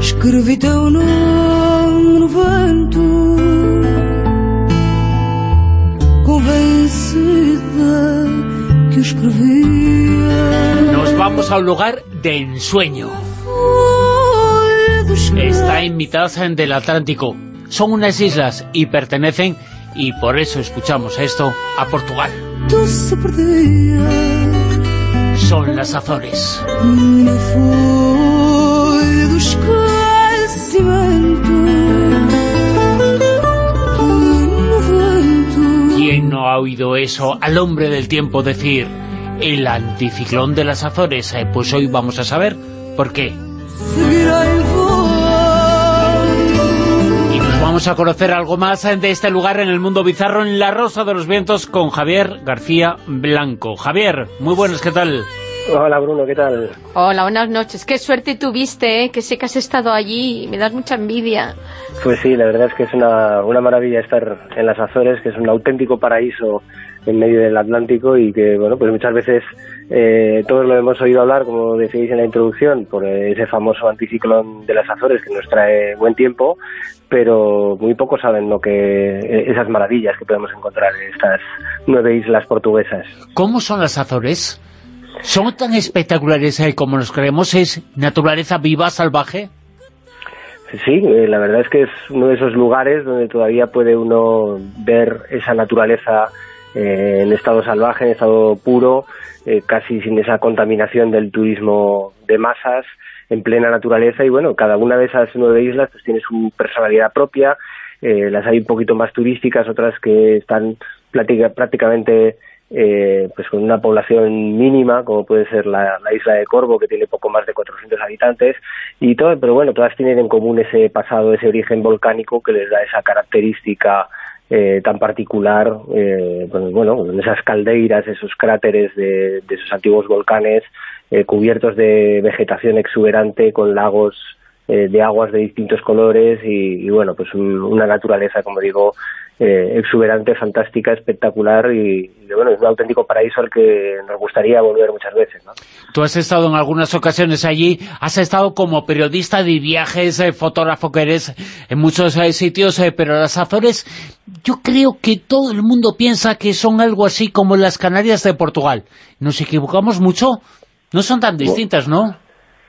Escrevi teu nome no vento Convencida que o escrevia Nos vamos a un lugar de ensueño. Está en mitad del Atlántico. Son unas islas y pertenecen, y por eso escuchamos esto, a Portugal. Son las Azores. Oído eso al hombre del tiempo decir el anticiclón de las Azores? Eh, pues hoy vamos a saber por qué. Y nos vamos a conocer algo más eh, de este lugar en el mundo bizarro, en La Rosa de los Vientos, con Javier García Blanco. Javier, muy buenas, ¿qué tal? Hola Bruno, ¿qué tal? Hola, buenas noches. Qué suerte tuviste, ¿eh? que sé que has estado allí. Me das mucha envidia. Pues sí, la verdad es que es una, una maravilla estar en las Azores, que es un auténtico paraíso en medio del Atlántico y que, bueno, pues muchas veces eh, todos lo hemos oído hablar, como decíais en la introducción, por ese famoso anticiclón de las Azores que nos trae buen tiempo, pero muy pocos saben lo que esas maravillas que podemos encontrar en estas nueve islas portuguesas. ¿Cómo son las Azores? ¿Son tan espectaculares eh, como nos creemos? ¿Es naturaleza viva, salvaje? Sí, eh, la verdad es que es uno de esos lugares donde todavía puede uno ver esa naturaleza eh, en estado salvaje, en estado puro, casi sin esa contaminación del turismo de masas, en plena naturaleza y bueno, cada una de esas nueve islas pues tiene su personalidad propia, las hay un poquito más turísticas, otras que están prácticamente eh, pues con una población mínima, como puede ser la, la isla de Corvo, que tiene poco más de 400 habitantes, y todo, pero bueno, todas tienen en común ese pasado, ese origen volcánico que les da esa característica eh, tan particular, eh, pues bueno, esas caldeiras, esos cráteres de, de esos antiguos volcanes, eh, cubiertos de vegetación exuberante, con lagos eh, de aguas de distintos colores y, y, bueno, pues un- una naturaleza, como digo, eh, exuberante, fantástica, espectacular y, y, bueno, es un auténtico paraíso al que nos gustaría volver muchas veces, ¿no? Tú has estado en algunas ocasiones allí, has estado como periodista de viajes, eh, fotógrafo que eres en muchos eh, sitios, eh, pero las Azores, yo creo que todo el mundo piensa que son algo así como las Canarias de Portugal. ¿Nos equivocamos mucho? No son tan distintas, ¿no?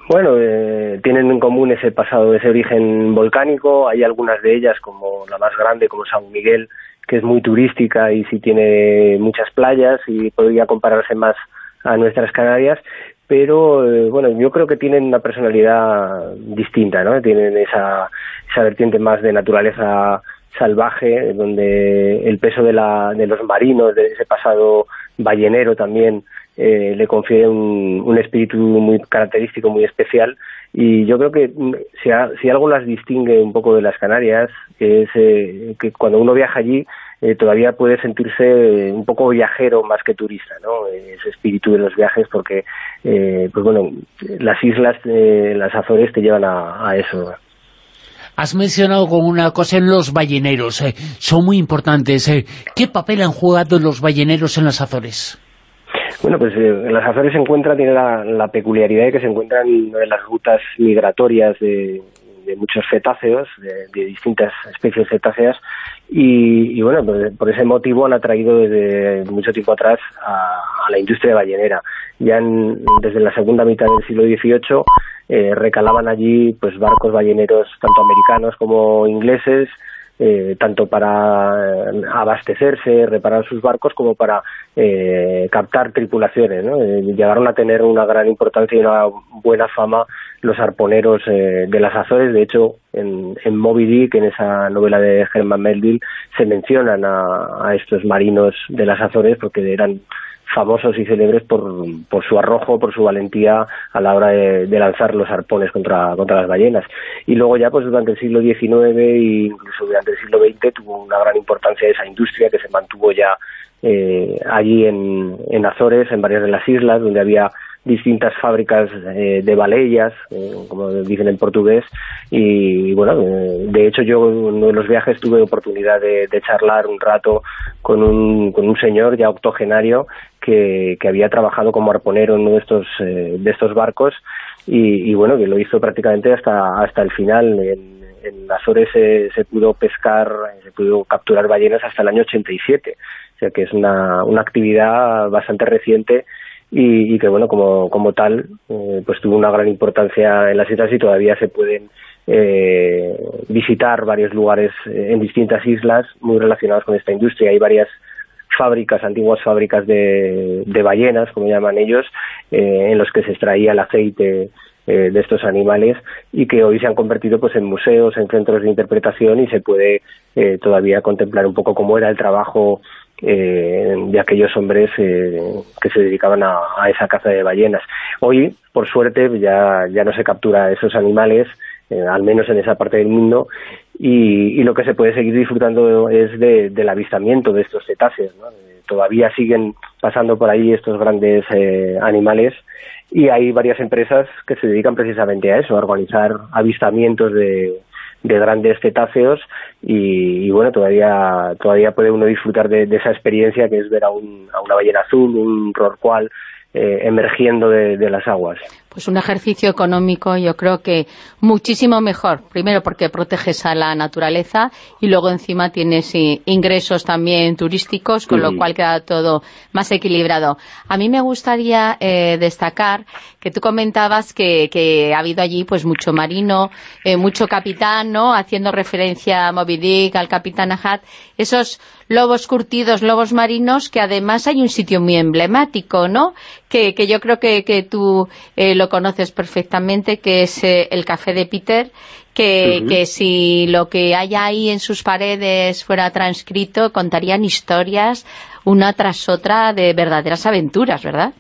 Bueno, eh, tienen en común ese pasado, ese origen volcánico. Hay algunas de ellas, como la más grande, como San Miguel, que es muy turística y sí tiene muchas playas y podría compararse más a nuestras Canarias. Pero, eh, bueno, yo creo que tienen una personalidad distinta, ¿no? Tienen esa, esa vertiente más de naturaleza salvaje, donde el peso de, la, de los marinos, de ese pasado ballenero también, eh, le confiere un, un espíritu muy característico, muy especial. Y yo creo que mm, si, si algo las distingue un poco de las Canarias, es eh, que cuando uno viaja allí eh, todavía puede sentirse eh, un poco viajero más que turista, ¿no? Ese espíritu de los viajes, porque, eh, pues bueno, las islas, las Azores te llevan a, a eso. Has mencionado con una cosa en los balleneros, eh, son muy importantes. eh. ¿Qué papel han jugado los balleneros en las Azores? Bueno, pues eh, las Azores se encuentra, tiene la, peculiaridad de que se encuentran en las rutas migratorias de, muchos cetáceos, de, de distintas especies cetáceas, y, y bueno, pues, por ese motivo han atraído desde mucho tiempo atrás a, a la industria ballenera. Ya en- desde la segunda mitad del siglo XVIII eh, recalaban allí pues barcos balleneros tanto americanos como ingleses, eh, tanto para eh, abastecerse, reparar sus barcos, como para eh, captar tripulaciones. ¿no? Eh, llegaron a tener una gran importancia y una buena fama los arponeros eh, de las Azores. De hecho, en, en Moby Dick, en esa novela de Herman Melville, se mencionan a, a estos marinos de las Azores porque eran famosos y célebres por, por su arrojo, por su valentía a la hora de, de lanzar los arpones contra, contra las ballenas. Y luego ya pues durante el siglo XIX e incluso durante el siglo XX tuvo una gran importancia esa industria que se mantuvo ya eh, allí en, en Azores, en varias de las islas, donde había distintas fábricas eh, de baleias, eh, como dicen en portugués, y, bueno, eh, de hecho yo en uno de los viajes tuve oportunidad de, de charlar un rato con un, con un señor ya octogenario que, que había trabajado como arponero en uno de estos, eh, de estos barcos y, bueno, que lo hizo prácticamente hasta, hasta el final. En, en Azores se, se pudo pescar, se pudo capturar ballenas hasta el año 87, o sea que es una, una actividad bastante reciente y, que bueno como, como tal eh, pues tuvo una gran importancia en las islas y todavía se pueden eh, visitar varios lugares eh, en distintas islas muy relacionados con esta industria. Hay varias fábricas, antiguas fábricas de, ballenas, como llaman ellos, en los que se extraía el aceite de estos animales y que hoy se han convertido pues en museos, en centros de interpretación y se puede todavía contemplar un poco cómo era el trabajo eh, de aquellos hombres eh, que se dedicaban a, esa caza de ballenas. Hoy, por suerte, ya, ya no se captura esos animales, eh, al menos en esa parte del mundo, y, lo que se puede seguir disfrutando es del avistamiento de estos cetáceos. todavía siguen pasando por ahí estos grandes animales y hay varias empresas que se dedican precisamente a eso, a organizar avistamientos de, de grandes cetáceos y, bueno, todavía todavía puede uno disfrutar de, esa experiencia que es ver a, un, a una ballena azul, un rorcual eh, emergiendo de, las aguas. Pues un ejercicio económico yo creo que muchísimo mejor. Primero porque proteges a la naturaleza y luego encima tienes ingresos también turísticos, con lo cual queda todo más equilibrado. A mí me gustaría eh, destacar que tú comentabas que, ha habido allí pues mucho marino, eh, mucho capitán, ¿no? Haciendo referencia a Moby Dick, al capitán Ahad, esos lobos curtidos, lobos marinos, que además hay un sitio muy emblemático, ¿no? Que, que yo creo que, que tú eh, lo conoces perfectamente, que es eh, el Café de Peter, que, que si lo que hay ahí en sus paredes fuera transcrito, contarían historias una tras otra de verdaderas aventuras, ¿verdad?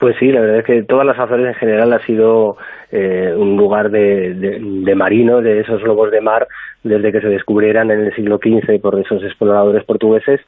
Pues sí, la verdad es que todas las Azores en general ha sido eh, un lugar de, de, de marinos, de esos lobos de mar, desde que se descubrieran en el siglo XV por esos exploradores portugueses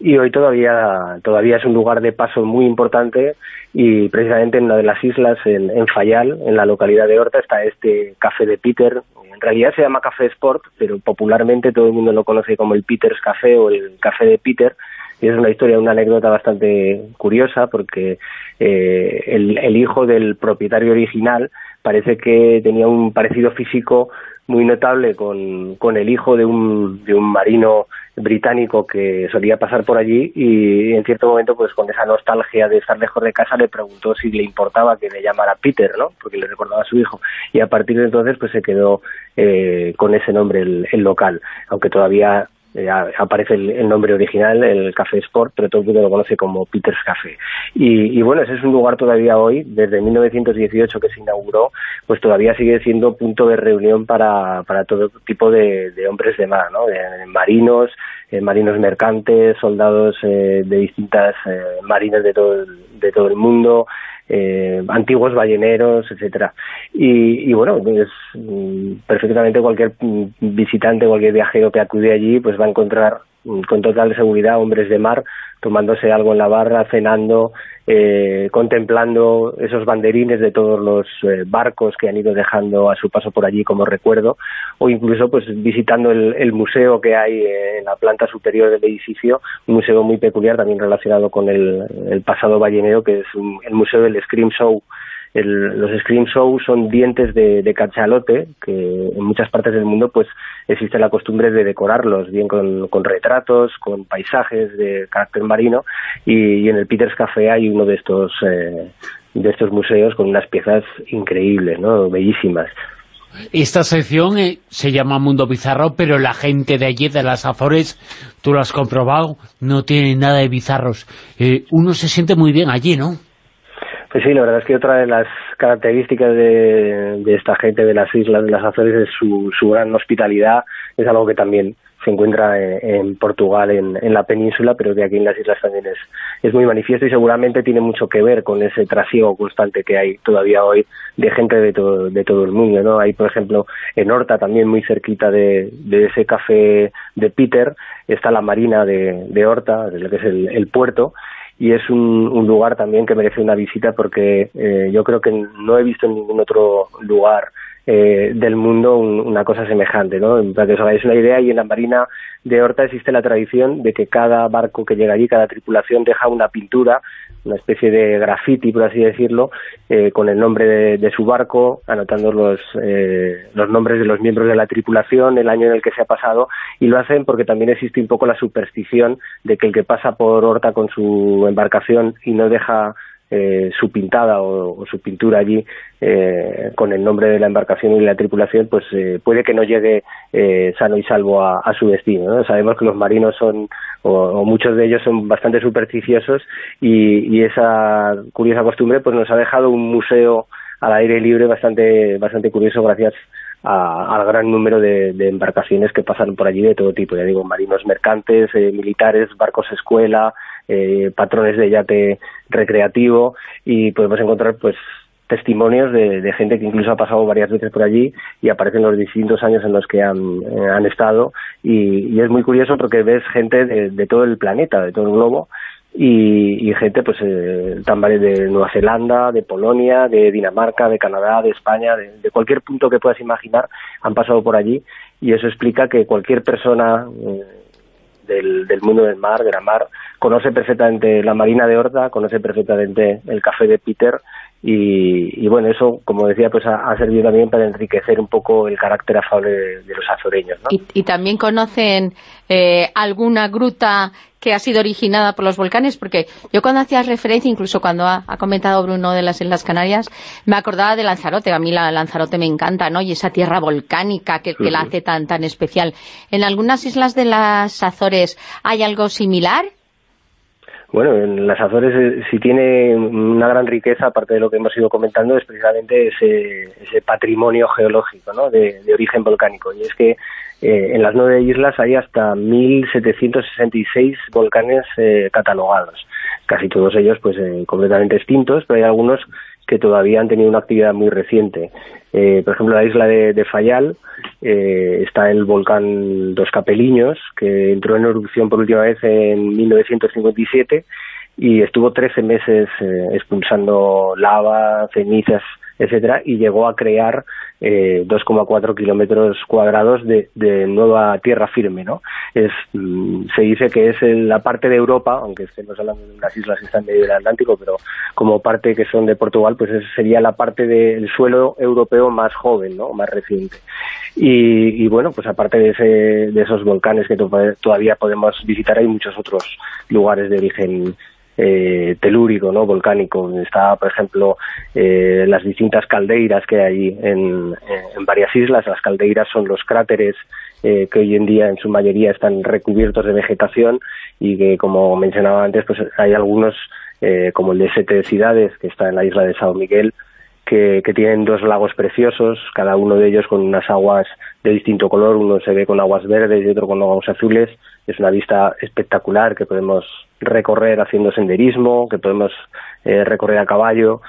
y hoy todavía todavía es un lugar de paso muy importante y precisamente en una de las islas, en, en Fayal, en la localidad de Horta, está este Café de Peter. En realidad se llama Café Sport, pero popularmente todo el mundo lo conoce como el Peter's Café o el Café de Peter. Y es una historia, una anécdota bastante curiosa porque eh, el, el hijo del propietario original parece que tenía un parecido físico muy notable con, con el hijo de un, de un marino británico que solía pasar por allí y en cierto momento pues con esa nostalgia de estar lejos de casa le preguntó si le importaba que le llamara Peter, ¿no? Porque le recordaba a su hijo y a partir de entonces pues se quedó eh, con ese nombre el, el local, aunque todavía eh, aparece el, nombre original, el Café Sport, pero todo el mundo lo conoce como Peter's Café. Y, bueno, ese es un lugar todavía hoy, desde 1918 que se inauguró, pues todavía sigue siendo punto de reunión para, para todo tipo de, hombres de mar, ¿no? De, marinos, eh, marinos mercantes, soldados eh, de distintas marinas de todo, de todo el mundo, eh, antiguos balleneros, etcétera. Y, y, bueno, pues mm, perfectamente cualquier mm, visitante, cualquier viajero que acude allí, pues va a encontrar con total seguridad hombres de mar tomándose algo en la barra, cenando, eh, contemplando esos banderines de todos los eh, barcos que han ido dejando a su paso por allí como recuerdo, o incluso pues visitando el, museo que hay en la planta superior del edificio, un museo muy peculiar también relacionado con el, pasado ballenero, que es el Museo del Scream Show, los scream shows son dientes de, de, cachalote, que en muchas partes del mundo pues existe la costumbre de decorarlos, bien con, retratos, con paisajes de carácter marino, y, en el Peters Café hay uno de estos, eh, de estos museos con unas piezas increíbles, ¿no? bellísimas. Esta sección eh, se llama Mundo Bizarro, pero la gente de allí, de las Azores, tú lo has comprobado, no tiene nada de bizarros. Eh, uno se siente muy bien allí, ¿no? Sí, la verdad es que otra de las características de, esta gente de las islas de las Azores es su, gran hospitalidad, es algo que también se encuentra en, Portugal, en, la península, pero que aquí en las islas también es, muy manifiesto y seguramente tiene mucho que ver con ese trasiego constante que hay todavía hoy de gente de todo, de todo el mundo. ¿no? Hay, por ejemplo, en Horta, también muy cerquita de, ese café de Peter, está la marina de, de Horta, lo que es el puerto, y es un, un, lugar también que merece una visita porque eh, yo creo que no he visto en ningún otro lugar del mundo una cosa semejante, ¿no? Para que os hagáis una idea, y en la Marina de Horta existe la tradición de que cada barco que llega allí, cada tripulación deja una pintura una especie de graffiti, por así decirlo, eh, con el nombre de, su barco, anotando los, eh, los nombres de los miembros de la tripulación, el año en el que se ha pasado, y lo hacen porque también existe un poco la superstición de que el que pasa por Horta con su embarcación y no deja eh, su pintada o, su pintura allí eh, con el nombre de la embarcación y la tripulación, pues eh, puede que no llegue sano y salvo a, su destino. Sabemos que los marinos son, o, muchos de ellos son bastante supersticiosos y, esa curiosa costumbre pues nos ha dejado un museo al aire libre bastante, bastante curioso gracias al gran número de, embarcaciones que pasan por allí de todo tipo, ya digo, marinos mercantes, militares, barcos escuela, eh, patrones de yate recreativo y podemos encontrar pues testimonios de, gente que incluso ha pasado varias veces por allí y aparecen los distintos años en los que han, eh, estado. Y, es muy curioso porque ves gente de, todo el planeta, de todo el globo y, gente pues eh, tan de Nueva Zelanda, de Polonia, de Dinamarca, de Canadá, de España, de, cualquier punto que puedas imaginar han pasado por allí. Y eso explica que cualquier persona eh, del, del mundo del mar, de la mar, conoce perfectamente la Marina de Horta, conoce perfectamente el café de Peter y, bueno, eso, como decía, pues ha, servido también para enriquecer un poco el carácter afable de, los azoreños. ¿Y, también conocen eh, alguna gruta que ha sido originada por los volcanes, porque yo cuando hacías referencia, incluso cuando ha, comentado Bruno de las Islas Canarias, me acordaba de Lanzarote, a mí la Lanzarote me encanta, ¿no? Y esa tierra volcánica que, que la hace tan, tan especial. ¿En algunas islas de las Azores hay algo similar? Bueno, en las Azores eh, si tiene una gran riqueza, aparte de lo que hemos ido comentando, es precisamente ese, ese patrimonio geológico ¿no? de, origen volcánico. Y es que eh, en las nueve islas hay hasta 1.766 volcanes eh, catalogados. Casi todos ellos pues completamente extintos, pero hay algunos que todavía han tenido una actividad muy reciente. Eh, por ejemplo, la isla de, Fayal eh, está el volcán Dos Capeliños, que entró en erupción por última vez en 1957 y estuvo 13 meses eh, expulsando lava, cenizas, etcétera, y llegó a crear eh, 2,4 kilómetros cuadrados de, nueva tierra firme, ¿no? Es, mm, se dice que es la parte de Europa, aunque estemos hablando de unas islas que están medio del Atlántico, pero como parte que son de Portugal, pues sería la parte del suelo europeo más joven, ¿no? Más reciente. Y, y bueno, pues aparte de, ese, de esos volcanes que todavía podemos visitar, hay muchos otros lugares de origen eh, telúrico, ¿no? volcánico. Está, por ejemplo, eh, las distintas caldeiras que hay en, en, varias islas. Las caldeiras son los cráteres eh, que hoy en día en su mayoría están recubiertos de vegetación y que, como mencionaba antes, pues hay algunos, eh, como el de Sete Ciudades, que está en la isla de Sao Miguel, que, que, tienen dos lagos preciosos, cada uno de ellos con unas aguas de distinto color, uno se ve con aguas verdes y otro con aguas azules, es una vista espectacular que podemos recorrer haciendo senderismo, que podemos eh, recorrer a caballo,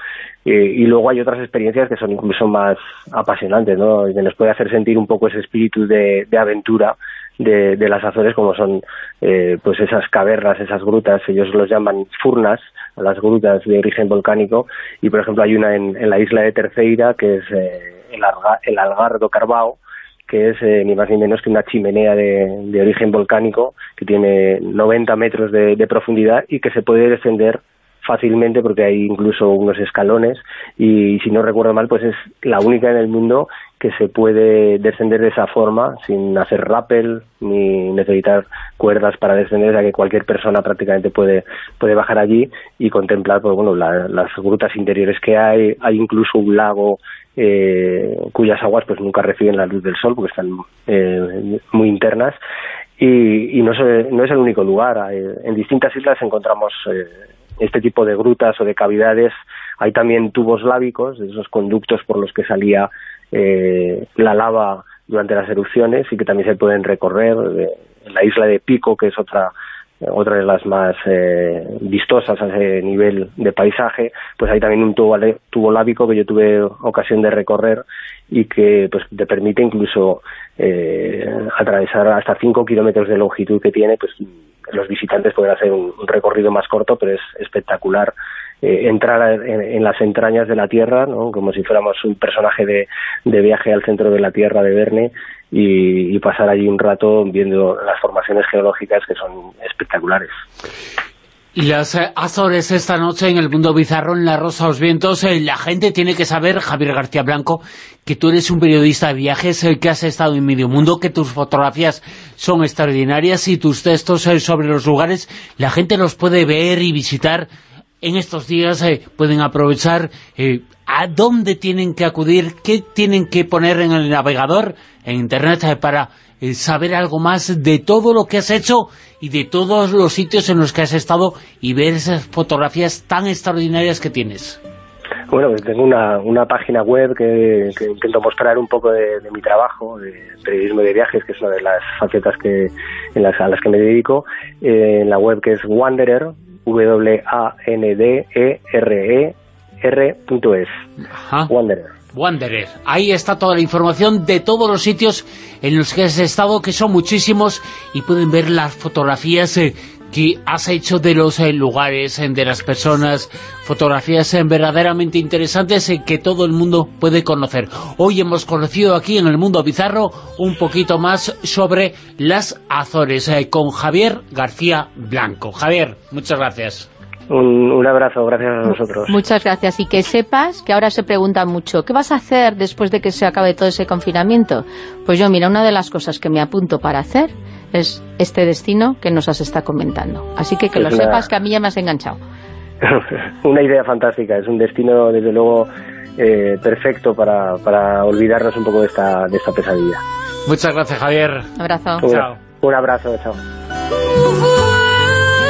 y luego hay otras experiencias que son incluso más apasionantes, ¿no? que nos puede hacer sentir un poco ese espíritu de, aventura de, las Azores, como son eh, pues esas cavernas, esas grutas, ellos los llaman furnas, las grutas de origen volcánico, y por ejemplo hay una en, en la isla de Terceira, que es eh, el, el Algardo Carbao, que es eh, ni más ni menos que una chimenea de, origen volcánico que tiene 90 metros de, de, profundidad y que se puede descender fácilmente porque hay incluso unos escalones y si no recuerdo mal pues es la única en el mundo que se puede descender de esa forma sin hacer rappel ni necesitar cuerdas para descender, ya que cualquier persona prácticamente puede, puede bajar allí y contemplar pues, bueno, las grutas interiores que hay, hay incluso un lago eh, cuyas aguas pues nunca reciben la luz del sol porque están eh, muy internas y, y no, es, no es el único lugar, en distintas islas encontramos eh, este tipo de grutas o de cavidades, hay también tubos lábicos, esos conductos por los que salía eh, la lava durante las erupciones y que también se pueden recorrer. en la isla de Pico, que es otra otra de las más eh, vistosas a ese nivel de paisaje, pues hay también un tubo, tubo lábico que yo tuve ocasión de recorrer y que pues te permite incluso eh, atravesar hasta 5 kilómetros de longitud que tiene, pues los visitantes pueden hacer un, recorrido más corto, pero es espectacular entrar en, las entrañas de la Tierra, ¿no? como si fuéramos un personaje de, de viaje al centro de la Tierra de Verne y, pasar allí un rato viendo las formaciones geológicas que son espectaculares. Y las eh, Azores esta noche en el Mundo Bizarro, en La Rosa los Vientos, eh, la gente tiene que saber, Javier García Blanco, que tú eres un periodista de viajes, el que has estado en medio mundo, que tus fotografías son extraordinarias y tus textos eh, sobre los lugares, la gente los puede ver y visitar en estos días, pueden aprovechar a dónde tienen que acudir, qué tienen que poner en el navegador, en Internet, para saber algo más de todo lo que has hecho y de todos los sitios en los que has estado y ver esas fotografías tan extraordinarias que tienes. Bueno, pues tengo una, una página web que, intento mostrar un poco de, mi trabajo, de periodismo de viajes, que es una de las facetas que, en las, a las que me dedico, eh, en la web que es Wanderer, W-A-N-D-E-R-E-R.es. Wanderer. Wanderer. Ahí está toda la información de todos los sitios en los que has estado, que son muchísimos, y pueden ver las fotografías eh, que has hecho de los eh, lugares, eh, de las personas, fotografías verdaderamente interesantes que todo el mundo puede conocer. Hoy hemos conocido aquí en el Mundo Bizarro un poquito más sobre las Azores con Javier García Blanco. Javier, muchas gracias. Un, abrazo, gracias a nosotros. Muchas gracias. Y que sepas que ahora se pregunta mucho, ¿qué vas a hacer después de que se acabe todo ese confinamiento? Pues yo, mira, una de las cosas que me apunto para hacer es este destino que nos has estado comentando. Así que que lo sepas que a mí ya me has enganchado. una idea fantástica, es un destino, desde luego, eh, perfecto para, para olvidarnos un poco de esta, de esta pesadilla. Muchas gracias, Javier. Un abrazo. Un, un abrazo, chao.